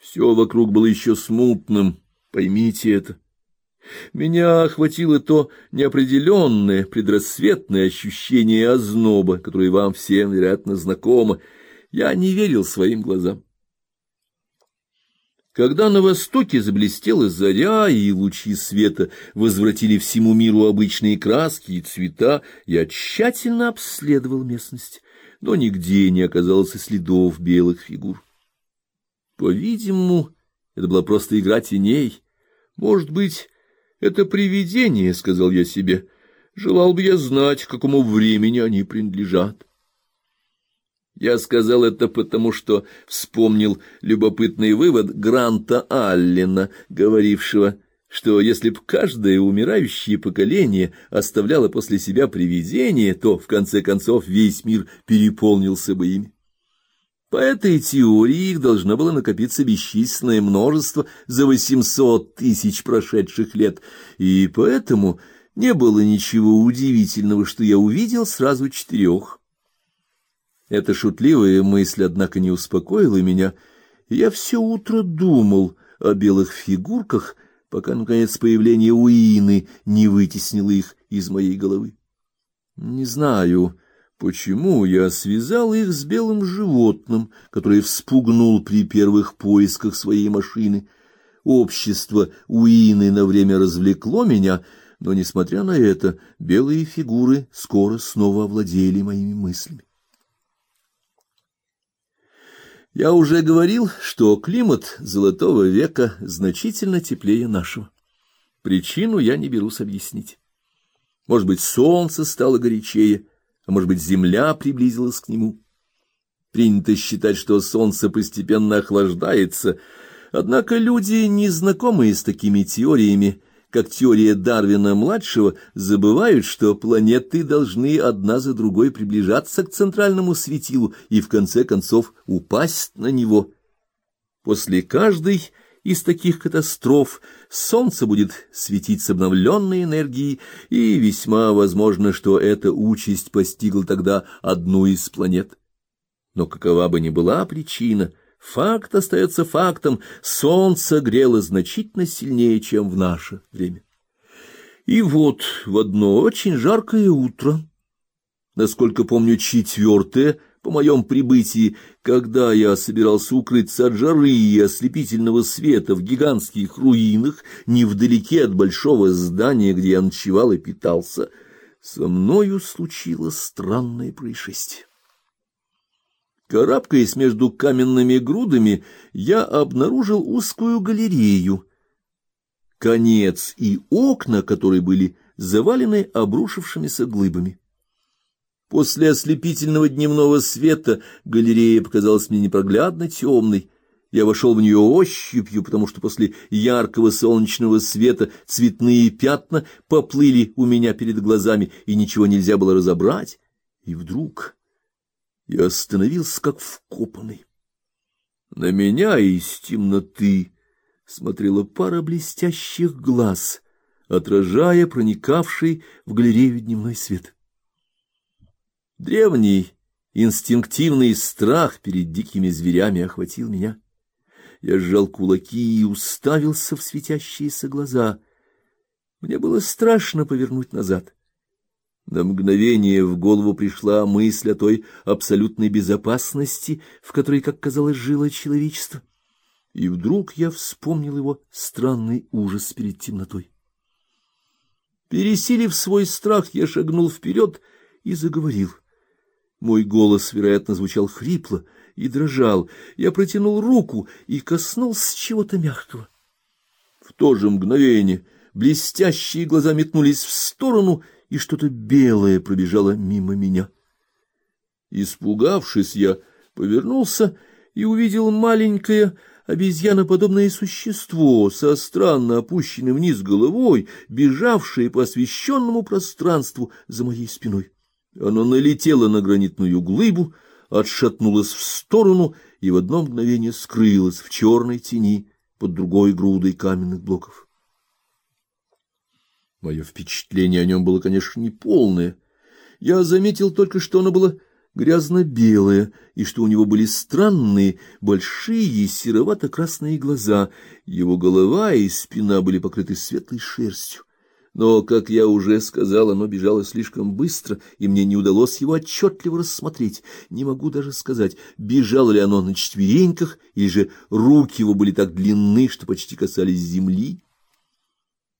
Все вокруг было еще смутным, поймите это. Меня охватило то неопределенное предрассветное ощущение озноба, которое вам всем, вероятно, знакомо. Я не верил своим глазам. Когда на востоке заблестела заря, и лучи света возвратили всему миру обычные краски и цвета, я тщательно обследовал местность, но нигде не оказалось следов белых фигур. По-видимому, это была просто игра теней. Может быть, это привидение, — сказал я себе. Желал бы я знать, к какому времени они принадлежат. Я сказал это потому, что вспомнил любопытный вывод Гранта Аллена, говорившего, что если б каждое умирающее поколение оставляло после себя привидение, то, в конце концов, весь мир переполнился бы ими. По этой теории их должно было накопиться бесчисленное множество за восемьсот тысяч прошедших лет, и поэтому не было ничего удивительного, что я увидел сразу четырех. Эта шутливая мысль, однако, не успокоила меня, я все утро думал о белых фигурках, пока, наконец, появление Уины не вытеснило их из моей головы. Не знаю... Почему я связал их с белым животным, который вспугнул при первых поисках своей машины? Общество Уины на время развлекло меня, но, несмотря на это, белые фигуры скоро снова овладели моими мыслями. Я уже говорил, что климат Золотого века значительно теплее нашего. Причину я не берусь объяснить. Может быть, солнце стало горячее, а может быть, земля приблизилась к нему. Принято считать, что солнце постепенно охлаждается, однако люди, не знакомые с такими теориями, как теория Дарвина-младшего, забывают, что планеты должны одна за другой приближаться к центральному светилу и, в конце концов, упасть на него. После каждой из таких катастроф солнце будет светить с обновленной энергией, и весьма возможно, что эта участь постигла тогда одну из планет. Но какова бы ни была причина, факт остается фактом, солнце грело значительно сильнее, чем в наше время. И вот в одно очень жаркое утро, насколько помню, четвертое, по моем прибытии, когда я собирался укрыться от жары и ослепительного света в гигантских руинах, невдалеке от большого здания, где я ночевал и питался, со мною случилось странное происшествие. Карабкаясь между каменными грудами, я обнаружил узкую галерею, конец и окна, которые были завалены обрушившимися глыбами. После ослепительного дневного света галерея показалась мне непроглядно темной. Я вошел в нее ощупью, потому что после яркого солнечного света цветные пятна поплыли у меня перед глазами, и ничего нельзя было разобрать. И вдруг я остановился как вкопанный. На меня из темноты смотрела пара блестящих глаз, отражая проникавший в галерею дневной свет. Древний инстинктивный страх перед дикими зверями охватил меня. Я сжал кулаки и уставился в светящиеся глаза. Мне было страшно повернуть назад. На мгновение в голову пришла мысль о той абсолютной безопасности, в которой, как казалось, жило человечество. И вдруг я вспомнил его странный ужас перед темнотой. Пересилив свой страх, я шагнул вперед и заговорил. Мой голос, вероятно, звучал хрипло и дрожал. Я протянул руку и коснулся чего-то мягкого. В то же мгновение блестящие глаза метнулись в сторону, и что-то белое пробежало мимо меня. Испугавшись, я повернулся и увидел маленькое обезьяноподобное существо со странно опущенной вниз головой, бежавшее по освещенному пространству за моей спиной. Оно налетело на гранитную глыбу, отшатнулось в сторону и в одно мгновение скрылось в черной тени под другой грудой каменных блоков. Мое впечатление о нем было, конечно, неполное. Я заметил только, что оно было грязно-белое, и что у него были странные, большие серовато-красные глаза, его голова и спина были покрыты светлой шерстью. Но, как я уже сказал, оно бежало слишком быстро, и мне не удалось его отчетливо рассмотреть. Не могу даже сказать, бежало ли оно на четвереньках, или же руки его были так длинны, что почти касались земли.